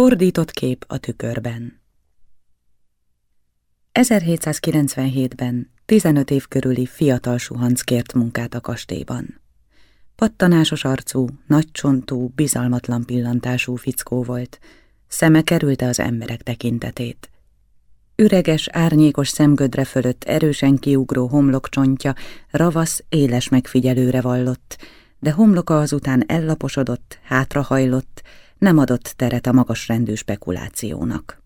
Fordított kép a tükörben 1797-ben 15 év körüli fiatal suhanc kért munkát a kastélyban. Pattanásos arcú, nagycsontú, bizalmatlan pillantású fickó volt, szeme kerülte az emberek tekintetét. Üreges, árnyékos szemgödre fölött erősen kiugró homlokcsontja ravasz, éles megfigyelőre vallott, de homloka azután ellaposodott, hátrahajlott, nem adott teret a magasrendű spekulációnak.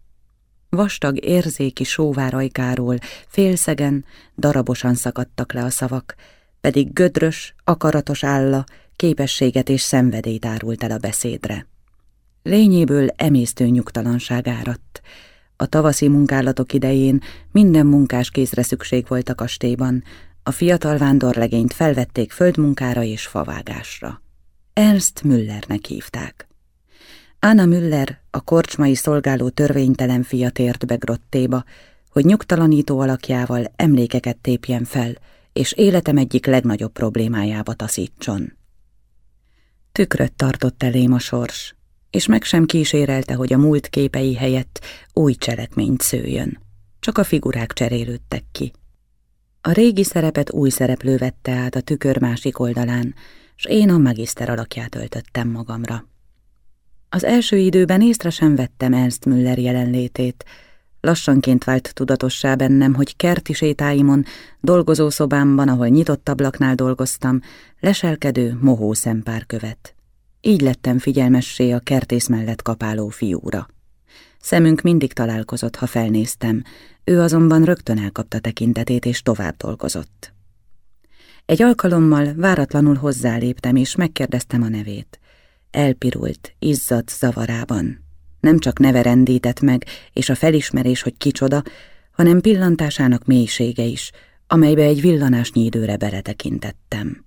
Vastag, érzéki sóvárajkáról félszegen, darabosan szakadtak le a szavak, pedig gödrös, akaratos álla képességet és szenvedélyt árult el a beszédre. Lényéből emésztő nyugtalanság áradt. A tavaszi munkálatok idején minden munkás kézre szükség volt a kastélyban, a fiatal vándorlegényt felvették földmunkára és favágásra. Ernst Müllernek hívták. Anna Müller, a korcsmai szolgáló törvénytelen fia tért be grottéba, hogy nyugtalanító alakjával emlékeket tépjen fel, és életem egyik legnagyobb problémájába taszítson. Tükröt tartott elém a sors, és meg sem kísérelte, hogy a múlt képei helyett új cselekményt szőjön. Csak a figurák cserélődtek ki. A régi szerepet új szereplő vette át a tükör másik oldalán, s én a magiszter alakját öltöttem magamra. Az első időben észre sem vettem Ernst Müller jelenlétét. Lassanként vált tudatossá bennem, hogy kerti sétáimon, dolgozószobámban, ahol nyitott ablaknál dolgoztam, leselkedő, mohó szempár követ. Így lettem figyelmessé a kertész mellett kapáló fiúra. Szemünk mindig találkozott, ha felnéztem, ő azonban rögtön elkapta tekintetét és tovább dolgozott. Egy alkalommal váratlanul hozzáléptem és megkérdeztem a nevét elpirult, izzadt zavarában. Nem csak neve rendített meg, és a felismerés, hogy kicsoda, hanem pillantásának mélysége is, amelybe egy villanásnyi időre beletekintettem.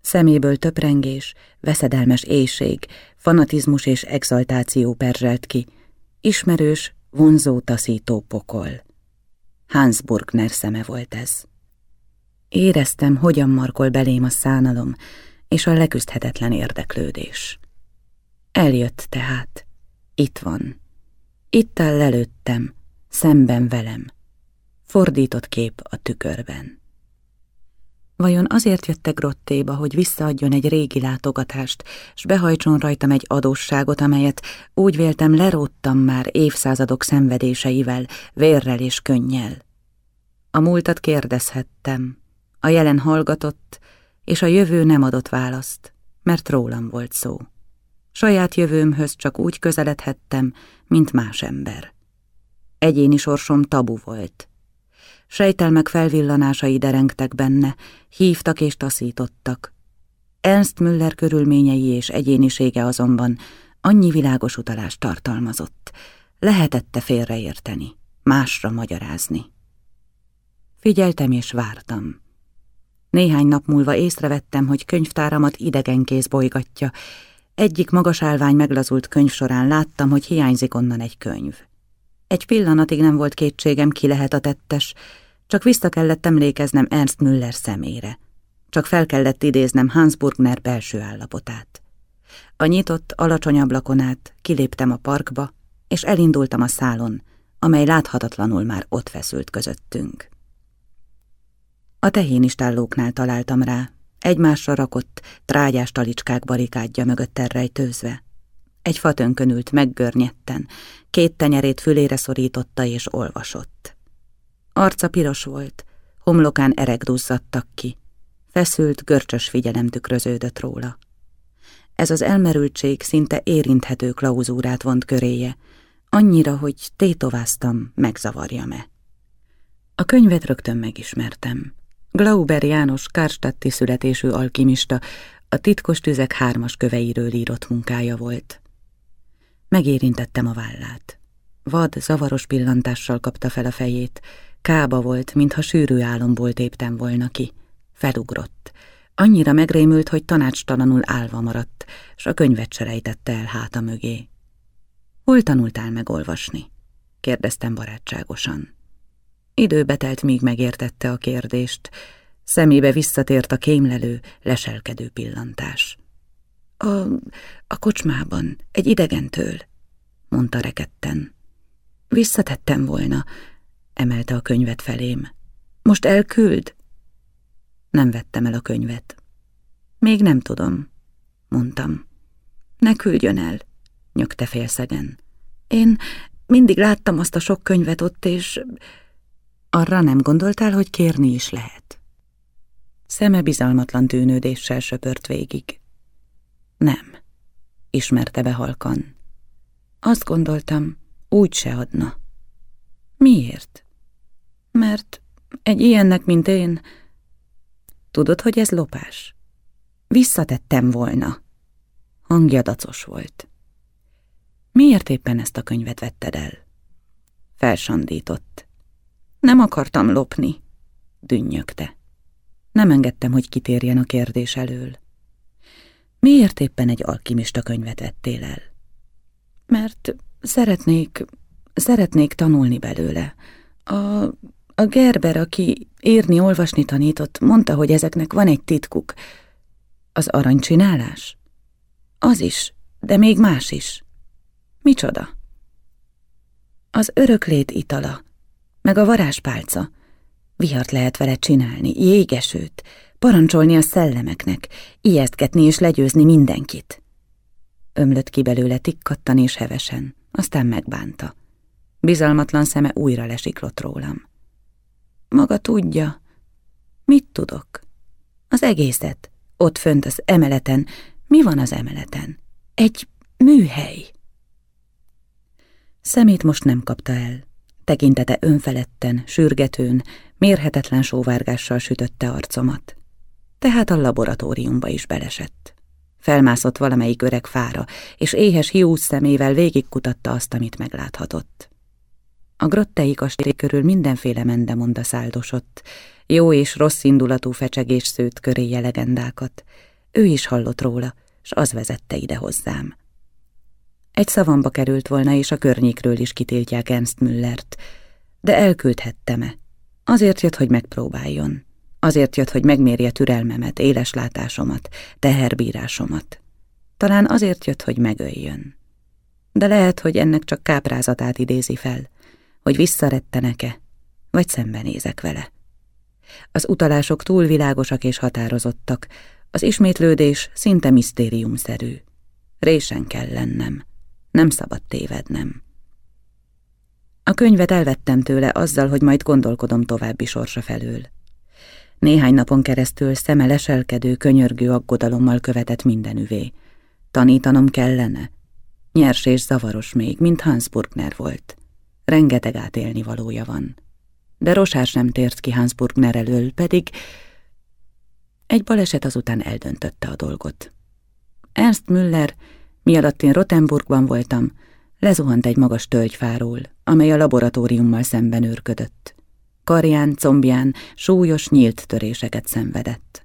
Szeméből töprengés, veszedelmes éjség, fanatizmus és exaltáció perzselt ki, ismerős, vonzó taszító pokol. Hans Burgner szeme volt ez. Éreztem, hogyan markol belém a szánalom, és a leküzdhetetlen érdeklődés. Eljött tehát. Itt van. Itt áll előttem, szemben velem. Fordított kép a tükörben. Vajon azért jöttek grottéba, hogy visszaadjon egy régi látogatást, s behajtson rajtam egy adósságot, amelyet úgy véltem leróttam már évszázadok szenvedéseivel, vérrel és könnyel. A múltat kérdezhettem, a jelen hallgatott, és a jövő nem adott választ, mert rólam volt szó. Saját jövőmhöz csak úgy közeledhettem, mint más ember. Egyéni sorsom tabu volt. Sejtelmek felvillanásai derengtek benne, hívtak és taszítottak. Ernst Müller körülményei és egyénisége azonban annyi világos utalást tartalmazott, lehetette félreérteni, másra magyarázni. Figyeltem és vártam. Néhány nap múlva észrevettem, hogy könyvtáramat idegenkész bolygatja. Egyik magas állvány meglazult könyv során láttam, hogy hiányzik onnan egy könyv. Egy pillanatig nem volt kétségem, ki lehet a tettes, csak vissza kellett emlékeznem Ernst Müller szemére. Csak fel kellett idéznem Hans Burgner belső állapotát. A nyitott, alacsony ablakon át kiléptem a parkba, és elindultam a szálon, amely láthatatlanul már ott feszült közöttünk. A tehénistállóknál találtam rá, egymásra rakott, trágyás talicskák barikádja mögött rejtőzve. Egy fatönkön ült meggörnyetten, két tenyerét fülére szorította és olvasott. Arca piros volt, homlokán erek duzzadtak ki, feszült, görcsös figyelem tükröződött róla. Ez az elmerültség szinte érinthető klauzúrát vont köréje, annyira, hogy tétováztam, megzavarjam-e. A könyvet rögtön megismertem. Glauber János Kárstatti születésű alkimista, a titkos tüzek hármas köveiről írott munkája volt. Megérintettem a vállát. Vad, zavaros pillantással kapta fel a fejét. Kába volt, mintha sűrű álomból téptem volna ki. Felugrott. Annyira megrémült, hogy tanácstalanul állva maradt, s a könyvet se el háta mögé. Hol tanultál megolvasni? kérdeztem barátságosan. Időbe telt, míg megértette a kérdést. Szemébe visszatért a kémlelő, leselkedő pillantás. A, a kocsmában, egy idegentől. mondta reketten. Visszatettem volna, emelte a könyvet felém. Most elküld? Nem vettem el a könyvet. Még nem tudom, mondtam. Ne küldjön el, nyögte félszegen. Én mindig láttam azt a sok könyvet ott, és arra nem gondoltál, hogy kérni is lehet. Szeme bizalmatlan tűnődéssel söpört végig. Nem, ismerte be halkan. Azt gondoltam, úgy se adna. Miért? Mert egy ilyennek, mint én... Tudod, hogy ez lopás? Visszatettem volna. Hangja dacos volt. Miért éppen ezt a könyvet vetted el? Felsandított. Nem akartam lopni, dünnyögte. Nem engedtem, hogy kitérjen a kérdés elől. Miért éppen egy alkimista könyvet vettél el? Mert szeretnék, szeretnék tanulni belőle. A, a Gerber, aki írni, olvasni tanított, mondta, hogy ezeknek van egy titkuk. Az aranycsinálás? Az is, de még más is. Micsoda? Az öröklét itala, meg a varázspálca. Vihart lehet vele csinálni, jégesőt, parancsolni a szellemeknek, ijesztgetni és legyőzni mindenkit. Ömlött ki belőle tikkattan és hevesen, aztán megbánta. Bizalmatlan szeme újra lesiklott rólam. Maga tudja. Mit tudok? Az egészet. Ott fönt az emeleten. Mi van az emeleten? Egy műhely. Szemét most nem kapta el. Tekintete önfeledten, sürgetőn, mérhetetlen sóvárgással sütötte arcomat. Tehát a laboratóriumba is belesett. Felmászott valamelyik öreg fára, és éhes hiús szemével végigkutatta azt, amit megláthatott. A grottei kastély körül mindenféle mendemonda száldosott, jó és rossz indulatú fecsegés szőtt köréje legendákat. Ő is hallott róla, s az vezette ide hozzám. Egy szavamba került volna, és a környékről is kitiltják Ernst Müllert, de elküldhettem-e? Azért jött, hogy megpróbáljon. Azért jött, hogy megmérje türelmemet, éles látásomat, teherbírásomat. Talán azért jött, hogy megöljön. De lehet, hogy ennek csak káprázatát idézi fel, hogy visszarettenek-e, vagy szembenézek vele. Az utalások túl világosak és határozottak, az ismétlődés szinte misztériumszerű. Résen kell lennem, nem szabad tévednem. A könyvet elvettem tőle azzal, hogy majd gondolkodom további sorsa felől. Néhány napon keresztül szeme leselkedő, könyörgő aggodalommal követett mindenüvé. Tanítanom kellene. Nyers és zavaros még, mint Hans Burgner volt. Rengeteg átélni valója van. De Rosás nem tért ki Hans Burgner elől, pedig egy baleset azután eldöntötte a dolgot. Ernst Müller, mi alatt én Rottenburgban voltam, lezuhant egy magas tölgyfáról, amely a laboratóriummal szemben őrködött. Karján, combján súlyos, nyílt töréseket szenvedett.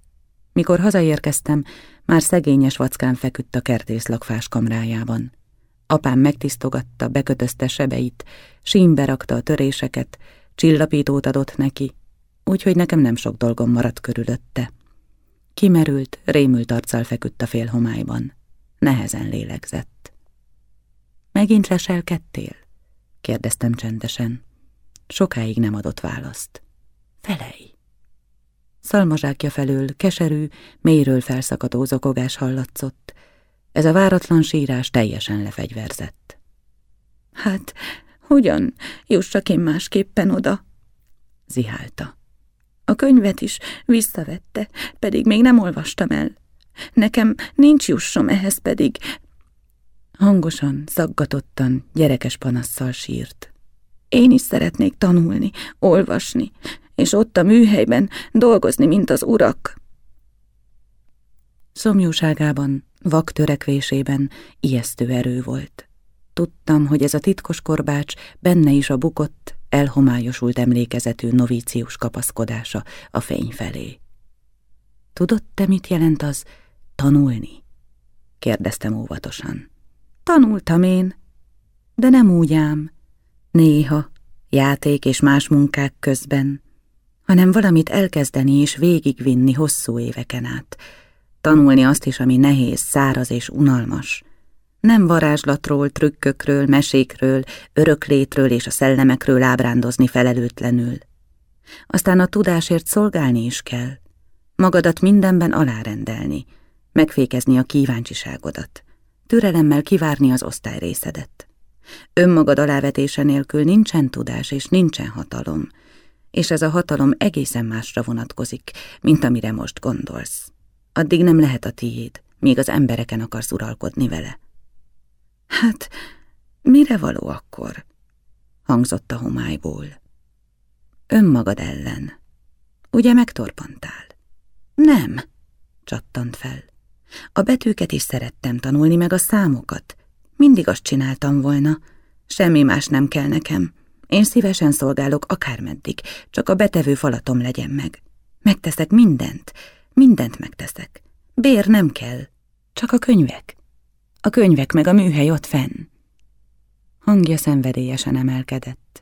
Mikor hazaérkeztem, már szegényes vackán feküdt a kertészlakfás kamrájában. Apám megtisztogatta, bekötözte sebeit, símbe rakta a töréseket, csillapítót adott neki, úgyhogy nekem nem sok dolgom maradt körülötte. Kimerült, rémült arccal feküdt a félhomályban. Nehezen lélegzett. Megint leselkedtél? kérdeztem csendesen. Sokáig nem adott választ. Felej! Szalmazsákja felől keserű, mélyről felszakadó zokogás hallatszott. Ez a váratlan sírás teljesen lefegyverzett. Hát, hogyan jussak én másképpen oda? Zihálta. A könyvet is visszavette, pedig még nem olvastam el. Nekem nincs jussom, ehhez pedig... Hangosan, szaggatottan, gyerekes panasszal sírt. Én is szeretnék tanulni, olvasni, és ott a műhelyben dolgozni, mint az urak. Szomjúságában, vak törekvésében ijesztő erő volt. Tudtam, hogy ez a titkos korbács benne is a bukott, elhomályosult emlékezetű novícius kapaszkodása a fény felé. Tudod te, mit jelent az tanulni? kérdeztem óvatosan. Tanultam én, de nem úgy ám, néha, játék és más munkák közben, hanem valamit elkezdeni és végigvinni hosszú éveken át, tanulni azt is, ami nehéz, száraz és unalmas, Nem varázslatról, trükkökről, mesékről, öröklétről és a szellemekről ábrándozni felelőtlenül. Aztán a tudásért szolgálni is kell. Magadat mindenben alárendelni, megfékezni a kíváncsiságodat, türelemmel kivárni az osztályrészedet. Önmagad alávetése nélkül nincsen tudás és nincsen hatalom, és ez a hatalom egészen másra vonatkozik, mint amire most gondolsz. Addig nem lehet a tiéd, míg az embereken akarsz uralkodni vele. Hát, mire való akkor? hangzott a homályból. Önmagad ellen. Ugye megtorpantál? Nem, csattant fel. A betűket is szerettem tanulni, meg a számokat. Mindig azt csináltam volna. Semmi más nem kell nekem. Én szívesen szolgálok akármeddig, csak a betevő falatom legyen meg. Megteszek mindent, mindent megteszek. Bér nem kell, csak a könyvek. A könyvek meg a műhely ott fenn. Hangja szenvedélyesen emelkedett.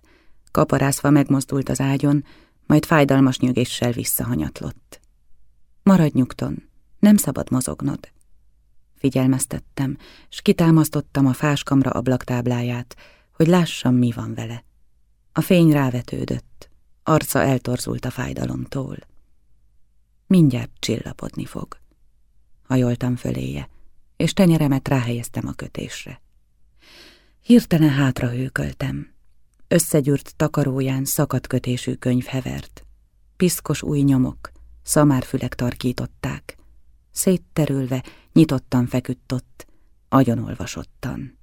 Kaparászva megmozdult az ágyon, majd fájdalmas nyögéssel visszahanyatlott. Maradj nyugton, nem szabad mozognod. Figyelmeztettem, s kitámasztottam a fáskamra ablaktábláját, hogy lássam, mi van vele. A fény rávetődött, arca eltorzult a fájdalomtól. Mindjárt csillapodni fog. Hajoltam föléje, és tenyeremet ráhelyeztem a kötésre. Hirtelen hátra hőköltem. Összegyűrt takaróján szakadt kötésű könyv hevert. Piszkos új nyomok, szamárfülek tarkították. Szétterülve, nyitottan feküdt ott, agyonolvasottan.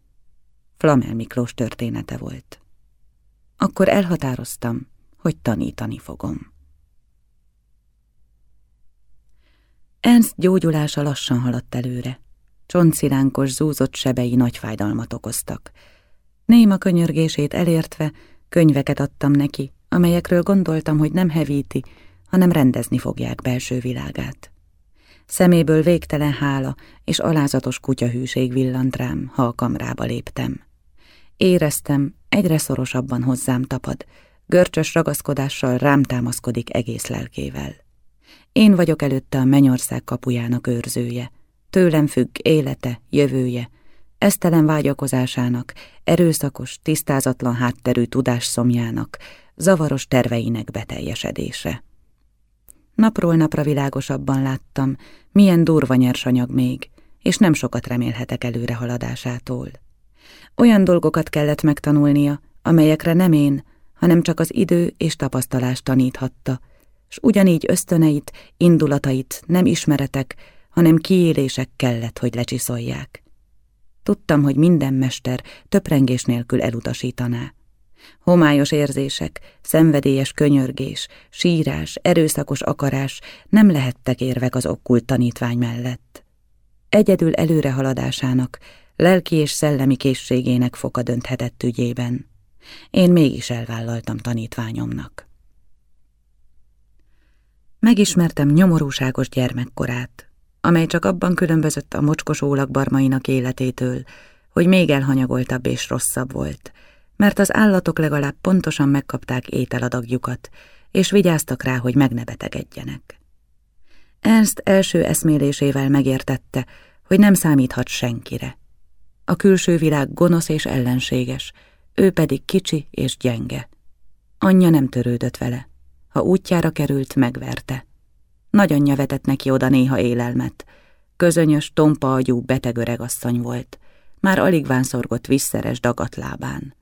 Flamel Miklós története volt. Akkor elhatároztam, hogy tanítani fogom. Ernst gyógyulása lassan haladt előre. Csontsziránykos, zúzott sebei nagy fájdalmat okoztak. Néma könyörgését elértve könyveket adtam neki, amelyekről gondoltam, hogy nem hevíti, hanem rendezni fogják belső világát. Szeméből végtelen hála és alázatos kutyahűség villant rám, ha a kamrába léptem. Éreztem, egyre szorosabban hozzám tapad, görcsös ragaszkodással rám támaszkodik egész lelkével. Én vagyok előtte a mennyország kapujának őrzője, tőlem függ élete, jövője, esztelen vágyakozásának, erőszakos, tisztázatlan hátterű tudásszomjának, zavaros terveinek beteljesedése. Napról napra világosabban láttam, milyen durva nyersanyag még, és nem sokat remélhetek előre haladásától. Olyan dolgokat kellett megtanulnia, amelyekre nem én, hanem csak az idő és tapasztalás taníthatta, s ugyanígy ösztöneit, indulatait nem ismeretek, hanem kiélések kellett, hogy lecsiszolják. Tudtam, hogy minden mester töprengés nélkül elutasítaná. Homályos érzések, szenvedélyes könyörgés, sírás, erőszakos akarás nem lehettek érvek az okkult tanítvány mellett. Egyedül előrehaladásának, lelki és szellemi készségének foka dönthetett ügyében. Én mégis elvállaltam tanítványomnak. Megismertem nyomorúságos gyermekkorát, amely csak abban különbözött a mocskos ólakbarmainak életétől, hogy még elhanyagoltabb és rosszabb volt, mert az állatok legalább pontosan megkapták ételadagjukat, és vigyáztak rá, hogy meg ne betegedjenek. Ernst első eszmélésével megértette, hogy nem számíthat senkire. A külső világ gonosz és ellenséges, ő pedig kicsi és gyenge. Anyja nem törődött vele. Ha útjára került, megverte. Nagyanyja vetett neki oda néha élelmet. Közönyös, tompa agyú, beteg öregasszony volt. Már alig vánszorgott visszeres dagat lábán.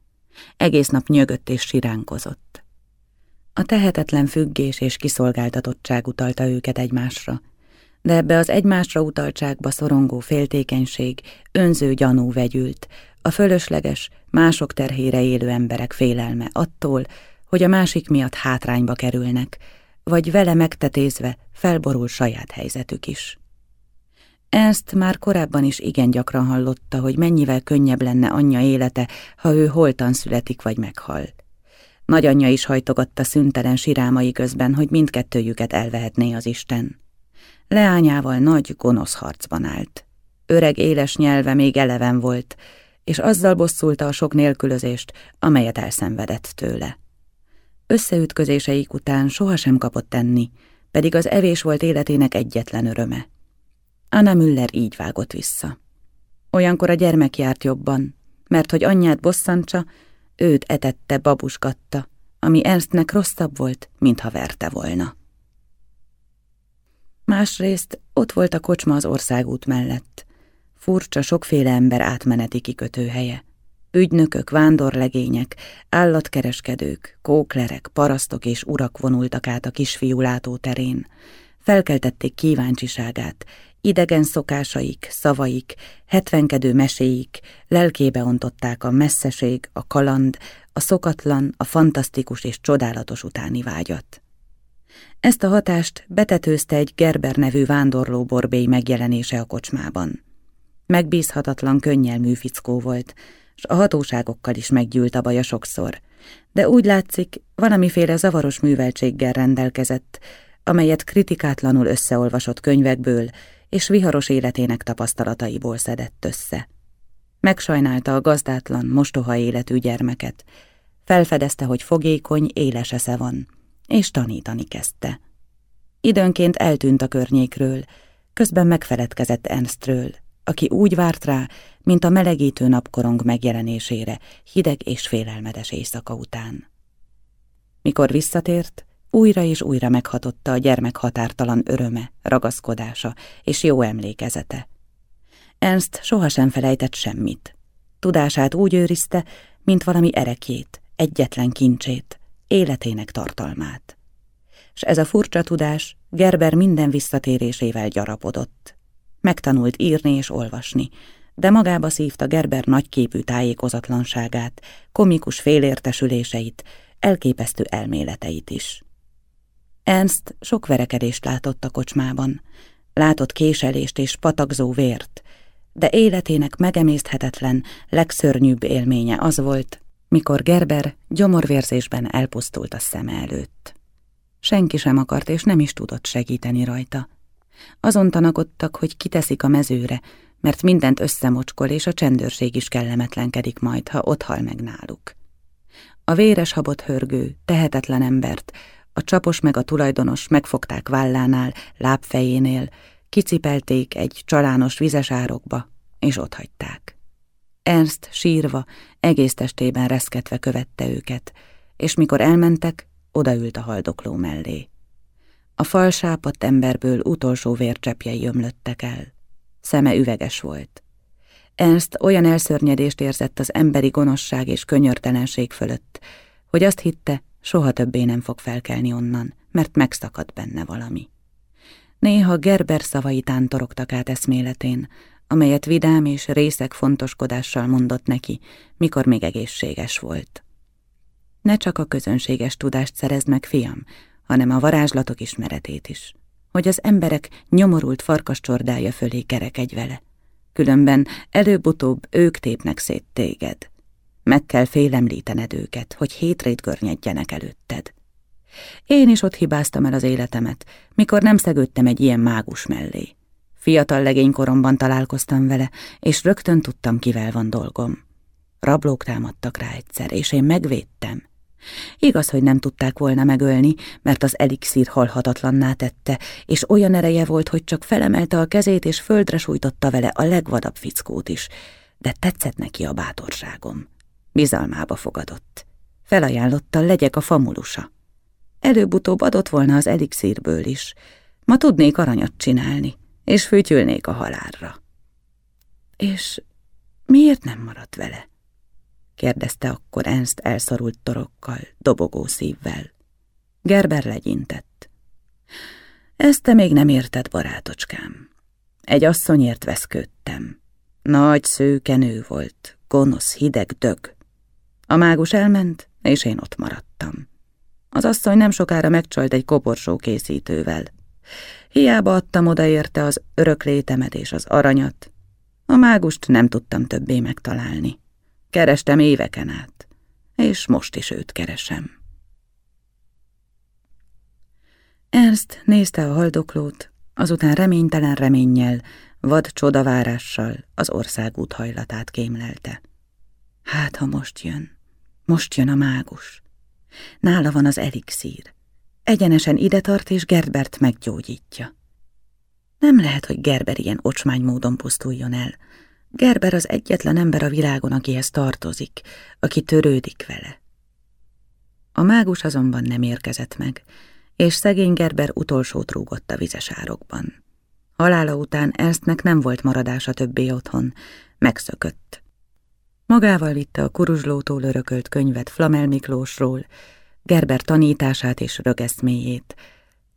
Egész nap nyögött és siránkozott. A tehetetlen függés és kiszolgáltatottság utalta őket egymásra, de ebbe az egymásra utaltságba szorongó féltékenység, önző gyanú vegyült, a fölösleges, mások terhére élő emberek félelme attól, hogy a másik miatt hátrányba kerülnek, vagy vele megtetézve felborul saját helyzetük is. Ezt már korábban is igen gyakran hallotta, hogy mennyivel könnyebb lenne anyja élete, ha ő holtan születik vagy meghal. Nagyanyja is hajtogatta szüntelen sirámai közben, hogy mindkettőjüket elvehetné az Isten. Leányával nagy, gonosz harcban állt. Öreg éles nyelve még eleven volt, és azzal bosszulta a sok nélkülözést, amelyet elszenvedett tőle. Összeütközéseik után sohasem kapott tenni, pedig az evés volt életének egyetlen öröme. Anna Müller így vágott vissza. Olyankor a gyermek járt jobban, mert hogy anyját bosszantsa, őt etette, babusgatta, ami Ernstnek rosszabb volt, mintha verte volna. Másrészt ott volt a kocsma az országút mellett. Furcsa, sokféle ember átmeneti kikötőhelye. Ügynökök, vándorlegények, állatkereskedők, kóklerek, parasztok és urak vonultak át a kisfiú látóterén. Felkeltették kíváncsiságát, idegen szokásaik, szavaik, hetvenkedő meséik, lelkébe ontották a messzeség, a kaland, a szokatlan, a fantasztikus és csodálatos utáni vágyat. Ezt a hatást betetőzte egy Gerber nevű vándorló borbély megjelenése a kocsmában. Megbízhatatlan könnyelmű fickó volt, s a hatóságokkal is meggyűlt a baja sokszor, de úgy látszik, valamiféle zavaros műveltséggel rendelkezett, amelyet kritikátlanul összeolvasott könyvekből és viharos életének tapasztalataiból szedett össze. Megsajnálta a gazdátlan, mostoha életű gyermeket, felfedezte, hogy fogékony, éles esze van, és tanítani kezdte. Időnként eltűnt a környékről, közben megfeledkezett Ernstről, aki úgy várt rá, mint a melegítő napkorong megjelenésére, hideg és félelmetes éjszaka után. Mikor visszatért, újra és újra meghatotta a gyermek határtalan öröme, ragaszkodása és jó emlékezete. Ernst sohasem felejtett semmit. Tudását úgy őrizte, mint valami erekét, egyetlen kincsét, életének tartalmát. S ez a furcsa tudás Gerber minden visszatérésével gyarapodott. Megtanult írni és olvasni, de magába szívta Gerber nagyképű tájékozatlanságát, komikus félértesüléseit, elképesztő elméleteit is. Ernst sok verekedést látott a kocsmában, látott késelést és patakzó vért, de életének megemészthetetlen, legszörnyűbb élménye az volt, mikor Gerber gyomorvérzésben elpusztult a szeme előtt. Senki sem akart és nem is tudott segíteni rajta. Azon tanakodtak, hogy kiteszik a mezőre, mert mindent összemocskol, és a csendőrség is kellemetlenkedik majd, ha ott hal meg náluk. A véres habot hörgő, tehetetlen embert, a csapos meg a tulajdonos megfogták vállánál, lábfejénél, kicipelték egy csalános vizes árokba, és otthagyták. Ernst sírva, egész testében reszketve követte őket, és mikor elmentek, odaült a haldokló mellé. A fal sápadt emberből utolsó vércsepjei ömlöttek el. Szeme üveges volt. Ernst olyan elszörnyedést érzett az emberi gonoszság és könyörtelenség fölött, hogy azt hitte, soha többé nem fog felkelni onnan, mert megszakadt benne valami. Néha Gerber szavai tántorogtak át eszméletén, amelyet vidám és részek fontoskodással mondott neki, mikor még egészséges volt. Ne csak a közönséges tudást szerezd meg, fiam, hanem a varázslatok ismeretét is, hogy az emberek nyomorult farkas csordája fölé kerekedj vele. Különben előbb-utóbb ők tépnek szét téged. Meg kell félemlítened őket, hogy hétrét görnyedjenek előtted. Én is ott hibáztam el az életemet, mikor nem szegődtem egy ilyen mágus mellé. Fiatal legénykoromban találkoztam vele, és rögtön tudtam, kivel van dolgom. Rablók támadtak rá egyszer, és én megvédtem. Igaz, hogy nem tudták volna megölni, mert az elixír halhatatlanná tette, és olyan ereje volt, hogy csak felemelte a kezét, és földre sújtotta vele a legvadabb fickót is, de tetszett neki a bátorságom. Bizalmába fogadott. Felajánlotta, legyek a famulusa. Előbb-utóbb adott volna az elixírből is. Ma tudnék aranyat csinálni és fütyülnék a halálra. És miért nem maradt vele? kérdezte akkor Ernst elszorult torokkal, dobogó szívvel. Gerber legyintett. Ezt te még nem érted, barátocskám. Egy asszonyért veszködtem. Nagy szőke nő volt, gonosz, hideg dög. A mágus elment, és én ott maradtam. Az asszony nem sokára megcsalt egy koporsó készítővel. Hiába adtam oda érte az öröklétemet és az aranyat. A mágust nem tudtam többé megtalálni. Kerestem éveken át, és most is őt keresem. Ernst nézte a haldoklót, azután reménytelen reménnyel, vad csodavárással az ország úthajlatát kémlelte. Hát, ha most jön, most jön a mágus. Nála van az elixír. Egyenesen ide tart, és Gerbert meggyógyítja. Nem lehet, hogy Gerber ilyen ocsmány módon pusztuljon el. Gerber az egyetlen ember a világon, akihez tartozik, aki törődik vele. A mágus azonban nem érkezett meg, és szegény Gerber utolsót rúgott a vizes árokban. Halála után Ernstnek nem volt maradása többé otthon, megszökött. Magával vitte a kuruzslótól örökölt könyvet Flamel Miklósról, Gerber tanítását és rögeszméjét,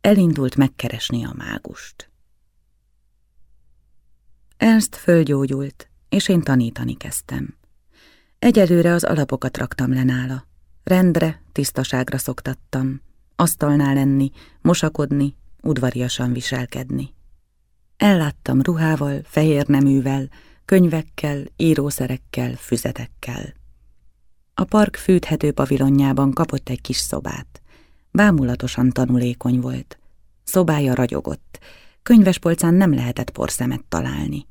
elindult megkeresni a mágust. Ernst fölgyógyult, és én tanítani kezdtem. Egyelőre az alapokat raktam le nála. Rendre, tisztaságra szoktattam, asztalnál lenni, mosakodni, udvariasan viselkedni. Elláttam ruhával, fehér neművel, könyvekkel, írószerekkel, füzetekkel. A park fűthető pavilonjában kapott egy kis szobát. Bámulatosan tanulékony volt. Szobája ragyogott. Könyvespolcán nem lehetett porszemet találni.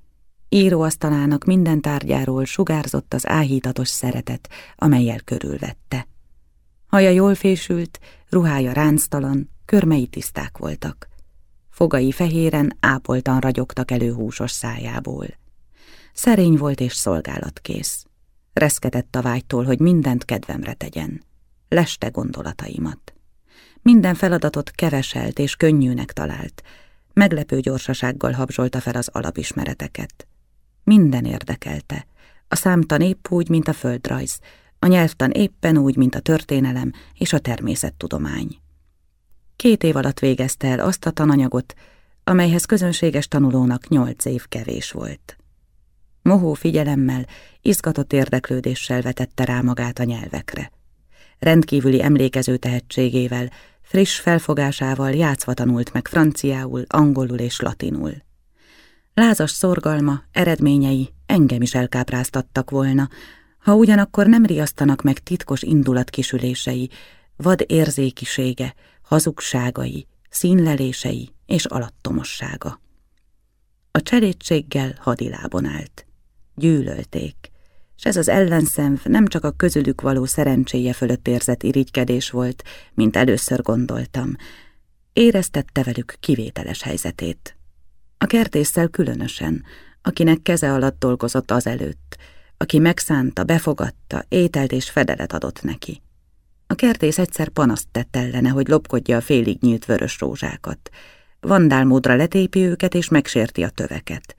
Íróasztalának minden tárgyáról sugárzott az áhítatos szeretet, amelyel körülvette. Haja jól fésült, ruhája ránctalan, körmei tiszták voltak. Fogai fehéren ápoltan ragyogtak elő húsos szájából. Szerény volt és szolgálatkész. Reszketett a vágytól, hogy mindent kedvemre tegyen. Leste gondolataimat. Minden feladatot keveselt és könnyűnek talált. Meglepő gyorsasággal habzsolta fel az alapismereteket. Minden érdekelte. A számtan épp úgy, mint a földrajz, a nyelvtan éppen úgy, mint a történelem és a természettudomány. Két év alatt végezte el azt a tananyagot, amelyhez közönséges tanulónak nyolc év kevés volt. Mohó figyelemmel, izgatott érdeklődéssel vetette rá magát a nyelvekre. Rendkívüli emlékező tehetségével, friss felfogásával játszva tanult meg franciául, angolul és latinul. Lázas szorgalma, eredményei engem is elkápráztattak volna, ha ugyanakkor nem riasztanak meg titkos indulatkisülései, vad érzékisége, hazugságai, színlelései és alattomossága. A cserétséggel hadilábon állt. Gyűlölték, és ez az ellenszenv nem csak a közülük való szerencséje fölött érzett irigykedés volt, mint először gondoltam, éreztette velük kivételes helyzetét. A kertésszel különösen, akinek keze alatt dolgozott azelőtt, aki megszánta, befogadta, ételt és fedelet adott neki. A kertész egyszer panaszt tett ellene, hogy lopkodja a félig nyílt vörös rózsákat. Vandálmódra letépi őket és megsérti a töveket.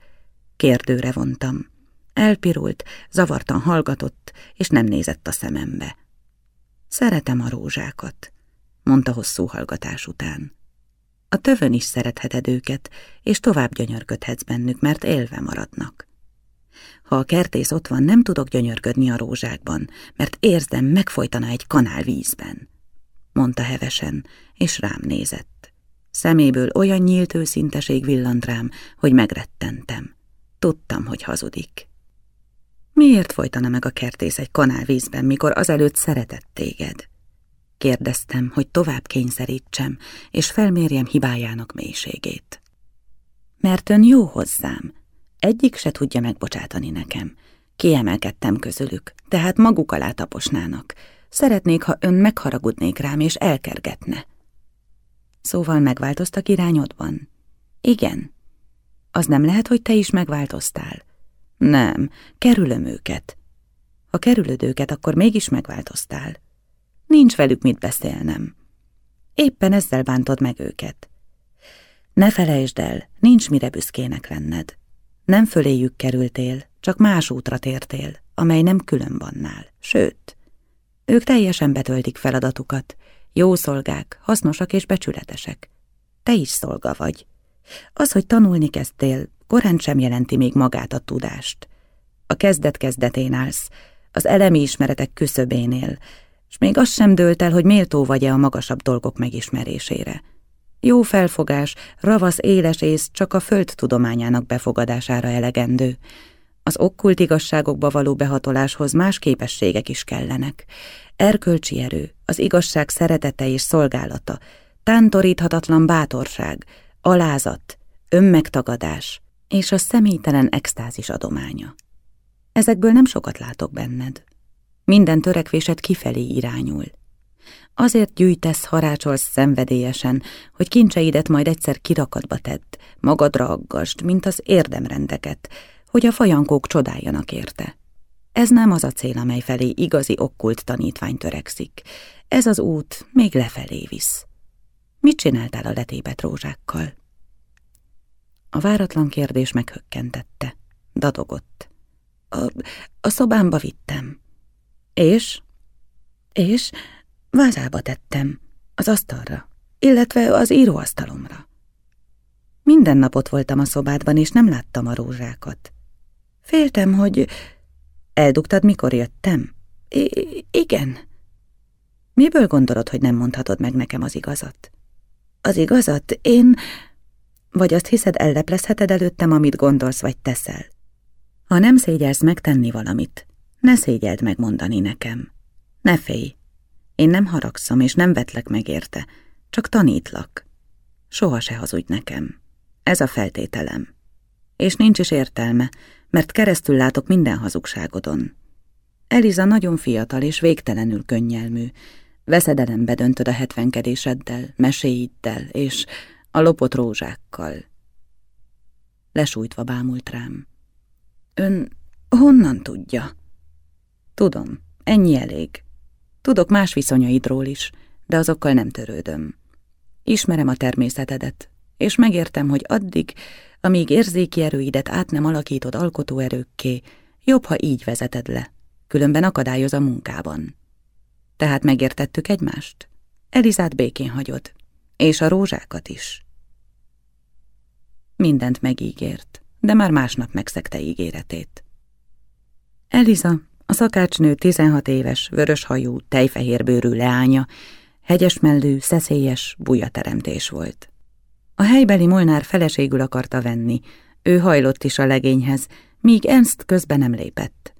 Kérdőre vontam. Elpirult, zavartan hallgatott, és nem nézett a szemembe. Szeretem a rózsákat, mondta hosszú hallgatás után. A tövön is szeretheted őket, és tovább gyönyörködhetsz bennük, mert élve maradnak. Ha a kertész ott van, nem tudok gyönyörködni a rózsákban, mert érzem, megfojtana egy kanál vízben, mondta hevesen, és rám nézett. Szeméből olyan nyílt őszinteség villant rám, hogy megrettentem. Tudtam, hogy hazudik. Miért folytana meg a kertész egy kanál vízben, mikor azelőtt szeretett téged? Kérdeztem, hogy tovább kényszerítsem, és felmérjem hibájának mélységét. Mert ön jó hozzám, egyik se tudja megbocsátani nekem. Kiemelkedtem közülük, tehát maguk alá taposnának. Szeretnék, ha ön megharagudnék rám és elkergetne. Szóval megváltoztak irányodban? Igen. Az nem lehet, hogy te is megváltoztál? Nem, kerülöm őket. Ha kerülöd őket, akkor mégis megváltoztál. Nincs velük mit beszélnem. Éppen ezzel bántod meg őket. Ne felejtsd el, nincs mire büszkének lenned. Nem föléjük kerültél, csak más útra tértél, amely nem külön vannál. Sőt, ők teljesen betöltik feladatukat, jó szolgák, hasznosak és becsületesek. Te is szolga vagy. Az, hogy tanulni kezdtél, korán sem jelenti még magát a tudást. A kezdet kezdetén állsz, az elemi ismeretek küszöbénél, és még az sem dőlt el, hogy méltó vagy-e a magasabb dolgok megismerésére. Jó felfogás, ravasz éles ész csak a föld tudományának befogadására elegendő. Az okkult igazságokba való behatoláshoz más képességek is kellenek. Erkölcsi erő, az igazság szeretete és szolgálata, tántoríthatatlan bátorság, alázat, önmegtagadás és a személytelen extázis adománya. Ezekből nem sokat látok benned. Minden törekvésed kifelé irányul. Azért gyűjtesz, harácsolsz szenvedélyesen, hogy kincseidet majd egyszer kirakatba tedd, magadra aggasd, mint az érdemrendeket, hogy a fajankók csodáljanak érte. Ez nem az a cél, amely felé igazi okkult tanítvány törekszik. Ez az út még lefelé visz. Mit csináltál a letépet rózsákkal? A váratlan kérdés meghökkentette. Dadogott. A, a szobámba vittem. És? És vázába tettem, az asztalra, illetve az íróasztalomra. Minden napot voltam a szobádban, és nem láttam a rózsákat. Féltem, hogy... Eldugtad, mikor jöttem? I igen. Miből gondolod, hogy nem mondhatod meg nekem az igazat? Az igazat? Én... Vagy azt hiszed, elleplezheted előttem, amit gondolsz vagy teszel? Ha nem szégyelsz megtenni valamit, ne szégyeld megmondani nekem. Ne félj. Én nem haragszom, és nem vetlek meg érte, csak tanítlak. Soha se hazudj nekem. Ez a feltételem. És nincs is értelme, mert keresztül látok minden hazugságodon. Eliza nagyon fiatal és végtelenül könnyelmű. Veszedelembe döntöd a hetvenkedéseddel, meséiddel és a lopott rózsákkal. Lesújtva bámult rám. Ön honnan tudja? Tudom, ennyi elég. Tudok más viszonyaidról is, de azokkal nem törődöm. Ismerem a természetedet, és megértem, hogy addig, amíg érzéki erőidet át nem alakítod alkotóerőkké, jobb, ha így vezeted le, különben akadályoz a munkában. Tehát megértettük egymást? Elizát békén hagyod, és a rózsákat is. Mindent megígért, de már másnap megszegte ígéretét. Eliza, a szakácsnő 16 éves, vöröshajú, tejfehérbőrű leánya, hegyesmellű, szeszélyes bujateremtés volt. A helybeli Molnár feleségül akarta venni, ő hajlott is a legényhez, míg Ernst közben nem lépett.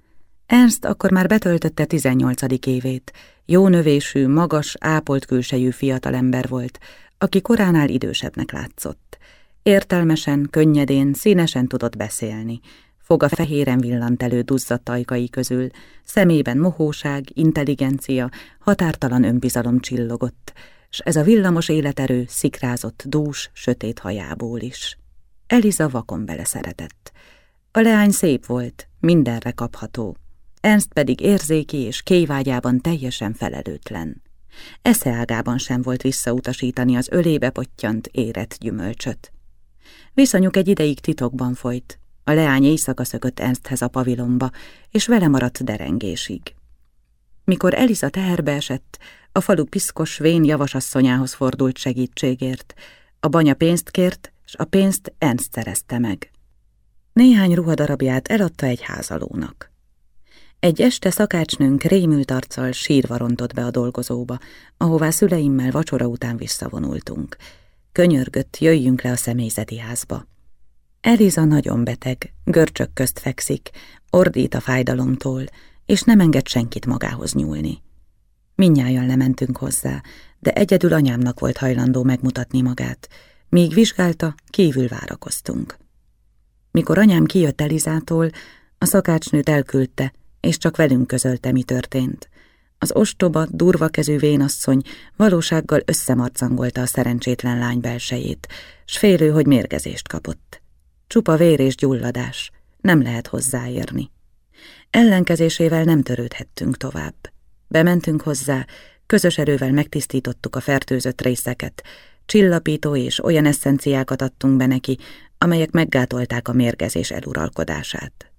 Ernst akkor már betöltötte 18. évét, jó növésű, magas, ápolt külsejű fiatalember volt, aki koránál idősebbnek látszott. Értelmesen, könnyedén, színesen tudott beszélni, Foga fehéren villant elő duzzadt ajkai közül, szemében mohóság, intelligencia, határtalan önbizalom csillogott, s ez a villamos életerő szikrázott dús, sötét hajából is. Eliza vakon beleszeretett. A leány szép volt, mindenre kapható, Ernst pedig érzéki és kévágyában teljesen felelőtlen. Eszeágában sem volt visszautasítani az ölébe pottyant érett gyümölcsöt. Viszonyuk egy ideig titokban folyt, a leány éjszaka szökött Ernsthez a pavilomba, és vele maradt derengésig. Mikor Eliza teherbe esett, a falu piszkos vén javasasszonyához fordult segítségért. A banya pénzt kért, s a pénzt Ernst szerezte meg. Néhány ruhadarabját eladta egy házalónak. Egy este szakácsnőnk rémült arccal sírva rontott be a dolgozóba, ahová szüleimmel vacsora után visszavonultunk. Könyörgött, jöjjünk le a személyzeti házba. Eliza nagyon beteg, görcsök közt fekszik, ordít a fájdalomtól, és nem enged senkit magához nyúlni. Minnyáján lementünk hozzá, de egyedül anyámnak volt hajlandó megmutatni magát, míg vizsgálta, kívül várakoztunk. Mikor anyám kijött Elizától, a szakácsnőt elküldte, és csak velünk közölte, mi történt. Az ostoba, durva kezű vénasszony valósággal összemarcangolta a szerencsétlen lány belsejét, s félő, hogy mérgezést kapott. Csupa vér és gyulladás, nem lehet hozzáérni. Ellenkezésével nem törődhettünk tovább. Bementünk hozzá, közös erővel megtisztítottuk a fertőzött részeket, csillapító és olyan eszenciákat adtunk be neki, amelyek meggátolták a mérgezés eluralkodását.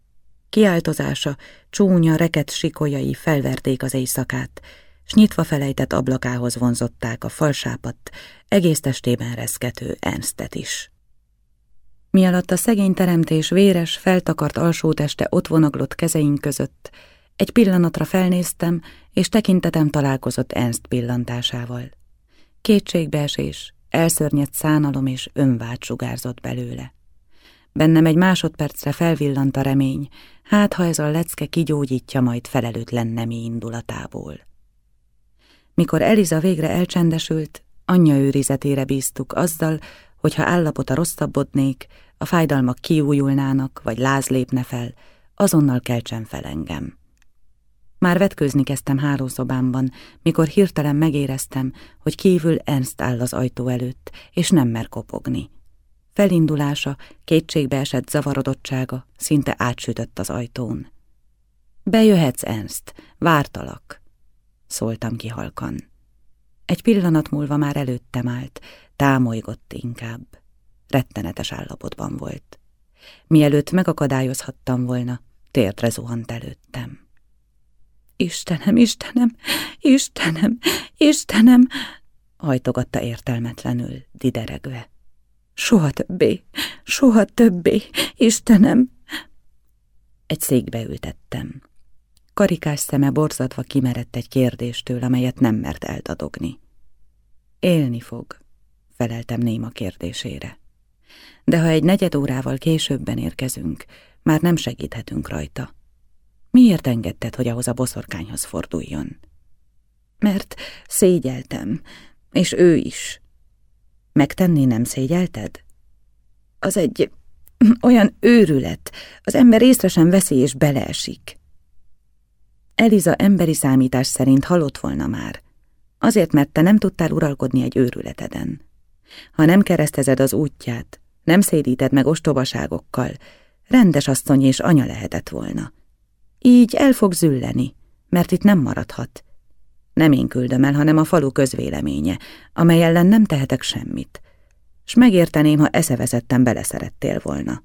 Kiáltozása, csúnya, reket sikolyai felverték az éjszakát, s nyitva felejtett ablakához vonzották a falsápat, egész testében reszkető Ernstet is. Mi alatt a szegény teremtés véres, feltakart alsóteste ott vonaglott kezeink között, egy pillanatra felnéztem, és tekintetem találkozott Ernst pillantásával. Kétségbeesés, elszörnyedt szánalom és önvágy sugárzott belőle. Bennem egy másodpercre felvillant a remény, hát ha ez a lecke kigyógyítja majd felelőtlen nemi indulatából. Mikor Eliza végre elcsendesült, anyja őrizetére bíztuk azzal, hogy ha állapota rosszabbodnék, a fájdalmak kiújulnának, vagy láz lépne fel, azonnal keltsen fel engem. Már vetkőzni kezdtem hálószobámban, mikor hirtelen megéreztem, hogy kívül Ernst áll az ajtó előtt, és nem mer kopogni. Felindulása, kétségbe esett zavarodottsága szinte átsütött az ajtón. Bejöhetsz, Ernst, vártalak, szóltam ki halkan. Egy pillanat múlva már előttem állt, támolygott inkább. Rettenetes állapotban volt. Mielőtt megakadályozhattam volna, térdre zuhant előttem. Istenem, Istenem, Istenem, Istenem, hajtogatta értelmetlenül, dideregve. Soha többé, soha többé, Istenem! Egy székbe ültettem. Karikás szeme borzadva kimerett egy kérdéstől, amelyet nem mert eltadogni. Élni fog, feleltem néma kérdésére. De ha egy negyed órával későbben érkezünk, már nem segíthetünk rajta. Miért engedted, hogy ahhoz a boszorkányhoz forduljon? Mert szégyeltem, és ő is. Megtenni nem szégyelted? Az egy olyan őrület, az ember észre sem veszi és beleesik. Eliza emberi számítás szerint halott volna már, azért, mert te nem tudtál uralkodni egy őrületeden. Ha nem keresztezed az útját, nem szédíted meg ostobaságokkal, rendes asszony és anya lehetett volna. Így el fog zülleni, mert itt nem maradhat. Nem én küldöm el, hanem a falu közvéleménye, amely ellen nem tehetek semmit. S megérteném, ha eszevezetten beleszerettél volna.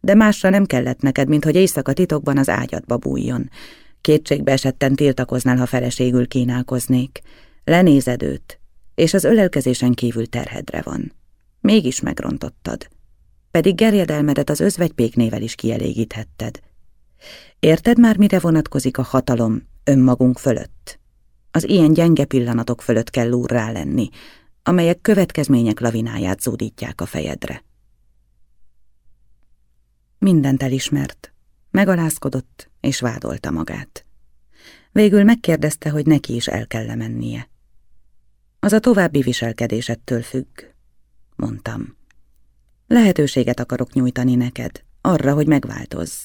De másra nem kellett neked, mint hogy éjszaka titokban az ágyadba bújjon. Kétségbe esetten tiltakoznál, ha feleségül kínálkoznék. Lenézed őt, és az ölelkezésen kívül terhedre van. Mégis megrontottad. Pedig gerjedelmedet az özvegypéknével is kielégíthetted. Érted már, mire vonatkozik a hatalom önmagunk fölött? Az ilyen gyenge pillanatok fölött kell úrrá lenni, amelyek következmények lavináját zúdítják a fejedre. Mindent elismert, megalázkodott és vádolta magát. Végül megkérdezte, hogy neki is el kell mennie. Az a további viselkedésettől függ, mondtam. Lehetőséget akarok nyújtani neked, arra, hogy megváltozz.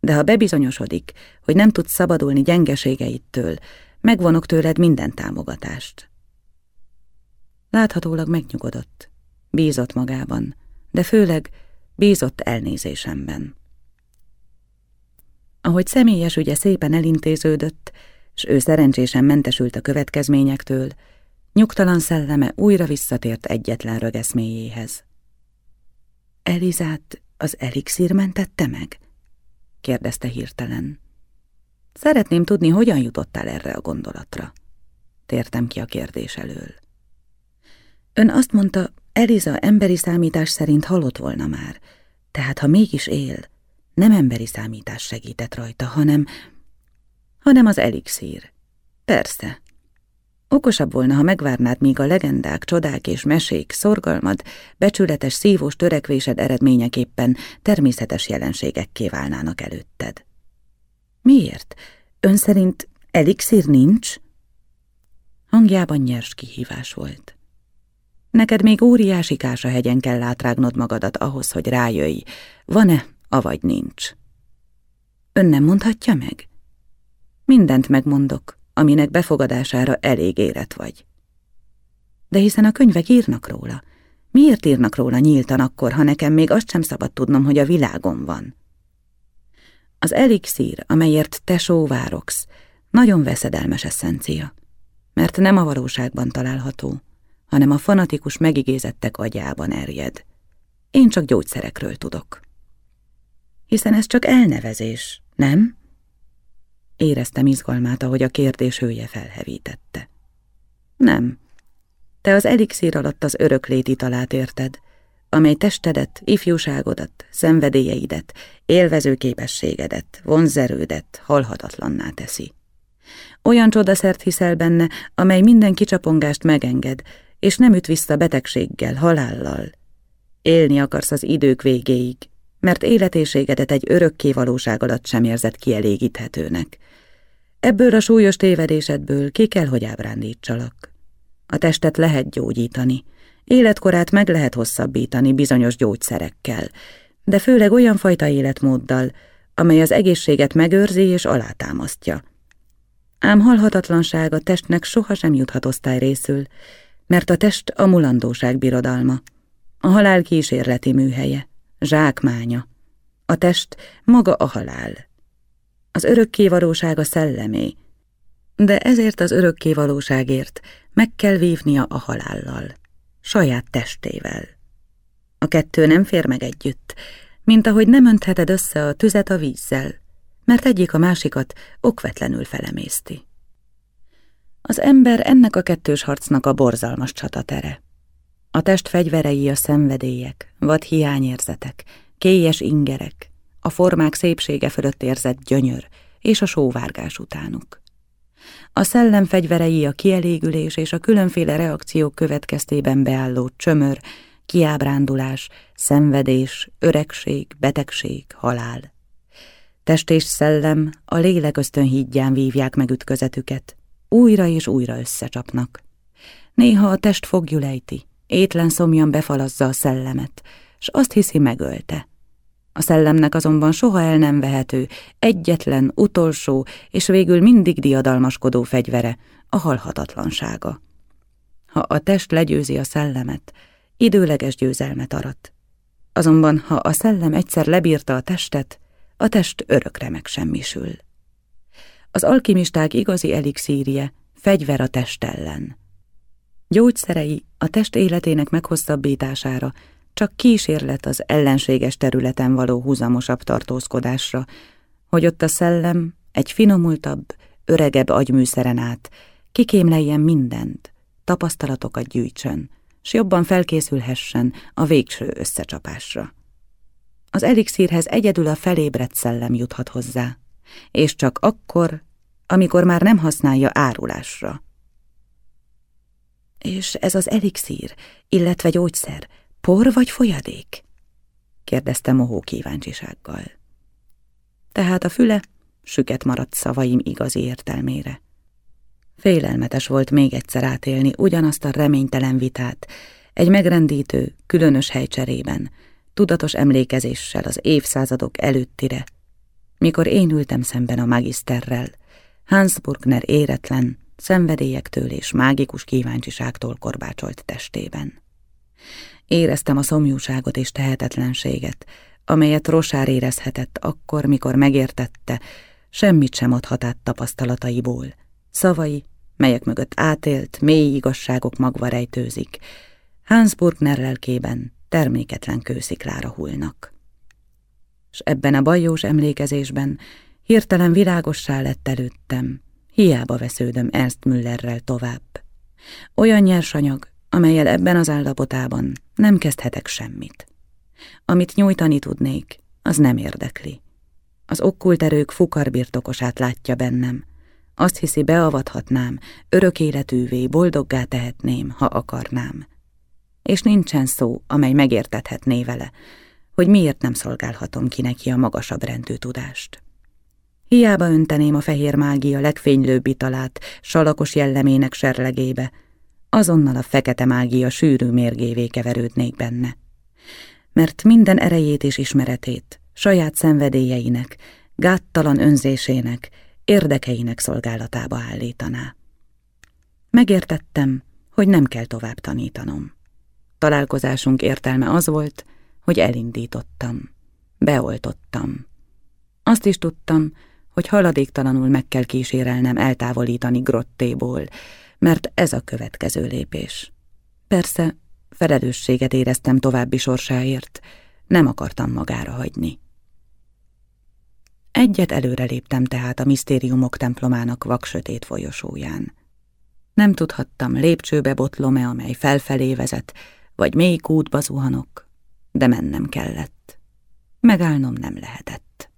De ha bebizonyosodik, hogy nem tudsz szabadulni gyengeségeittől, megvonok tőled minden támogatást. Láthatólag megnyugodott, bízott magában, de főleg bízott elnézésemben. Ahogy személyes ügye szépen elintéződött, s ő szerencsésen mentesült a következményektől, nyugtalan szelleme újra visszatért egyetlen rögeszméjéhez. Elizát az elixír mentette meg? kérdezte hirtelen. Szeretném tudni, hogyan jutottál erre a gondolatra. Tértem ki a kérdés elől. Ön azt mondta, Eliza emberi számítás szerint halott volna már, tehát ha mégis él, nem emberi számítás segített rajta, hanem... hanem az elixír. Persze. Okosabb volna, ha megvárnád, míg a legendák, csodák és mesék, szorgalmad, becsületes, szívós törekvésed eredményeképpen természetes jelenségekké válnának előtted. Miért? Ön szerint elixír nincs? Hangjában nyers kihívás volt. Neked még óriási kása hegyen kell átrágnod magadat ahhoz, hogy rájöjj, van-e, avagy nincs. Ön nem mondhatja meg? Mindent megmondok, aminek befogadására elég érett vagy. De hiszen a könyvek írnak róla. Miért írnak róla nyíltan akkor, ha nekem még azt sem szabad tudnom, hogy a világon van? Az elixír, amelyért te sóvárogsz, nagyon veszedelmes eszencia, mert nem a valóságban található, hanem a fanatikus megigézettek agyában erjed. Én csak gyógyszerekről tudok. Hiszen ez csak elnevezés, nem? Éreztem izgalmát, ahogy a kérdés hője felhevítette. Nem. Te az elixír alatt az öröklét italát érted, amely testedet, ifjúságodat, szenvedélyeidet, élvező képességedet, vonzerődet halhatatlanná teszi. Olyan csodaszert hiszel benne, amely minden kicsapongást megenged, és nem üt vissza betegséggel, halállal. Élni akarsz az idők végéig, mert életéségedet egy örökké valóság alatt sem érzed kielégíthetőnek. Ebből a súlyos tévedésedből ki kell, hogy ábrándítsalak. A testet lehet gyógyítani, életkorát meg lehet hosszabbítani bizonyos gyógyszerekkel, de főleg olyan fajta életmóddal, amely az egészséget megőrzi és alátámasztja. Ám halhatatlanság a testnek sohasem juthat osztály részül, mert a test a mulandóság birodalma. A halál kísérleti műhelye, zsákmánya. A test maga a halál. Az örökkévalóság a szellemé, de ezért az örökkévalóságért meg kell vívnia a halállal, saját testével. A kettő nem fér meg együtt, mint ahogy nem öntheted össze a tüzet a vízzel, mert egyik a másikat okvetlenül felemészti. Az ember ennek a kettős harcnak a borzalmas csatatere. A test fegyverei a szenvedélyek, vad hiányérzetek, kélyes ingerek, a formák szépsége fölött érzett gyönyör és a sóvárgás utánuk. A szellem fegyverei a kielégülés és a különféle reakciók következtében beálló csömör, kiábrándulás, szenvedés, öregség, betegség, halál. Test és szellem a lélek ösztönhídján vívják meg ütközetüket, újra és újra összecsapnak. Néha a test fogjulejti, étlen szomjan befalazza a szellemet, s azt hiszi megölte. A szellemnek azonban soha el nem vehető, egyetlen, utolsó és végül mindig diadalmaskodó fegyvere, a halhatatlansága. Ha a test legyőzi a szellemet, időleges győzelmet arat. Azonban, ha a szellem egyszer lebírta a testet, a test örökre megsemmisül. Az alkimisták igazi elixírje, fegyver a test ellen. Gyógyszerei a test életének meghosszabbítására csak kísérlet az ellenséges területen való húzamosabb tartózkodásra, hogy ott a szellem egy finomultabb, öregebb agyműszeren át kikémleljen mindent, tapasztalatokat gyűjtsön, s jobban felkészülhessen a végső összecsapásra. Az elixírhez egyedül a felébredt szellem juthat hozzá, és csak akkor, amikor már nem használja árulásra. És ez az elixír, illetve gyógyszer, por vagy folyadék? kérdezte mohó kíváncsisággal. Tehát a füle süket maradt szavaim igazi értelmére. Félelmetes volt még egyszer átélni ugyanazt a reménytelen vitát, egy megrendítő, különös helycserében, tudatos emlékezéssel az évszázadok előttire, mikor én ültem szemben a magiszterrel, Hans Burgner éretlen, szenvedélyektől és mágikus kíváncsiságtól korbácsolt testében. Éreztem a szomjúságot és tehetetlenséget, amelyet Rosár érezhetett akkor, mikor megértette, semmit sem adhat át tapasztalataiból. Szavai, melyek mögött átélt, mély igazságok magva rejtőzik, Hans Burgner lelkében terméketlen kősziklára hullnak. S ebben a bajós emlékezésben hirtelen világossá lett előttem, hiába vesződöm Ernst Müllerrel tovább. Olyan nyersanyag, amelyel ebben az állapotában nem kezdhetek semmit. Amit nyújtani tudnék, az nem érdekli. Az okkult erők fukarbirtokosát látja bennem. Azt hiszi, beavathatnám, örök életűvé, boldoggá tehetném, ha akarnám. És nincsen szó, amely megértethetné vele, hogy miért nem szolgálhatom ki neki a magasabb rendű tudást. Hiába önteném a fehér mágia legfénylőbb italát salakos jellemének serlegébe, azonnal a fekete mágia sűrű mérgévé keverődnék benne. Mert minden erejét és ismeretét, saját szenvedélyeinek, gáttalan önzésének, érdekeinek szolgálatába állítaná. Megértettem, hogy nem kell tovább tanítanom. Találkozásunk értelme az volt, hogy elindítottam, beoltottam. Azt is tudtam, hogy haladéktalanul meg kell kísérelnem eltávolítani grottéból, mert ez a következő lépés. Persze, felelősséget éreztem további sorsáért, nem akartam magára hagyni. Egyet előre léptem tehát a misztériumok templomának vaksötét folyosóján. Nem tudhattam, lépcsőbe botlom-e, amely felfelé vezet, vagy mély kútba zuhanok, de mennem kellett. Megállnom nem lehetett.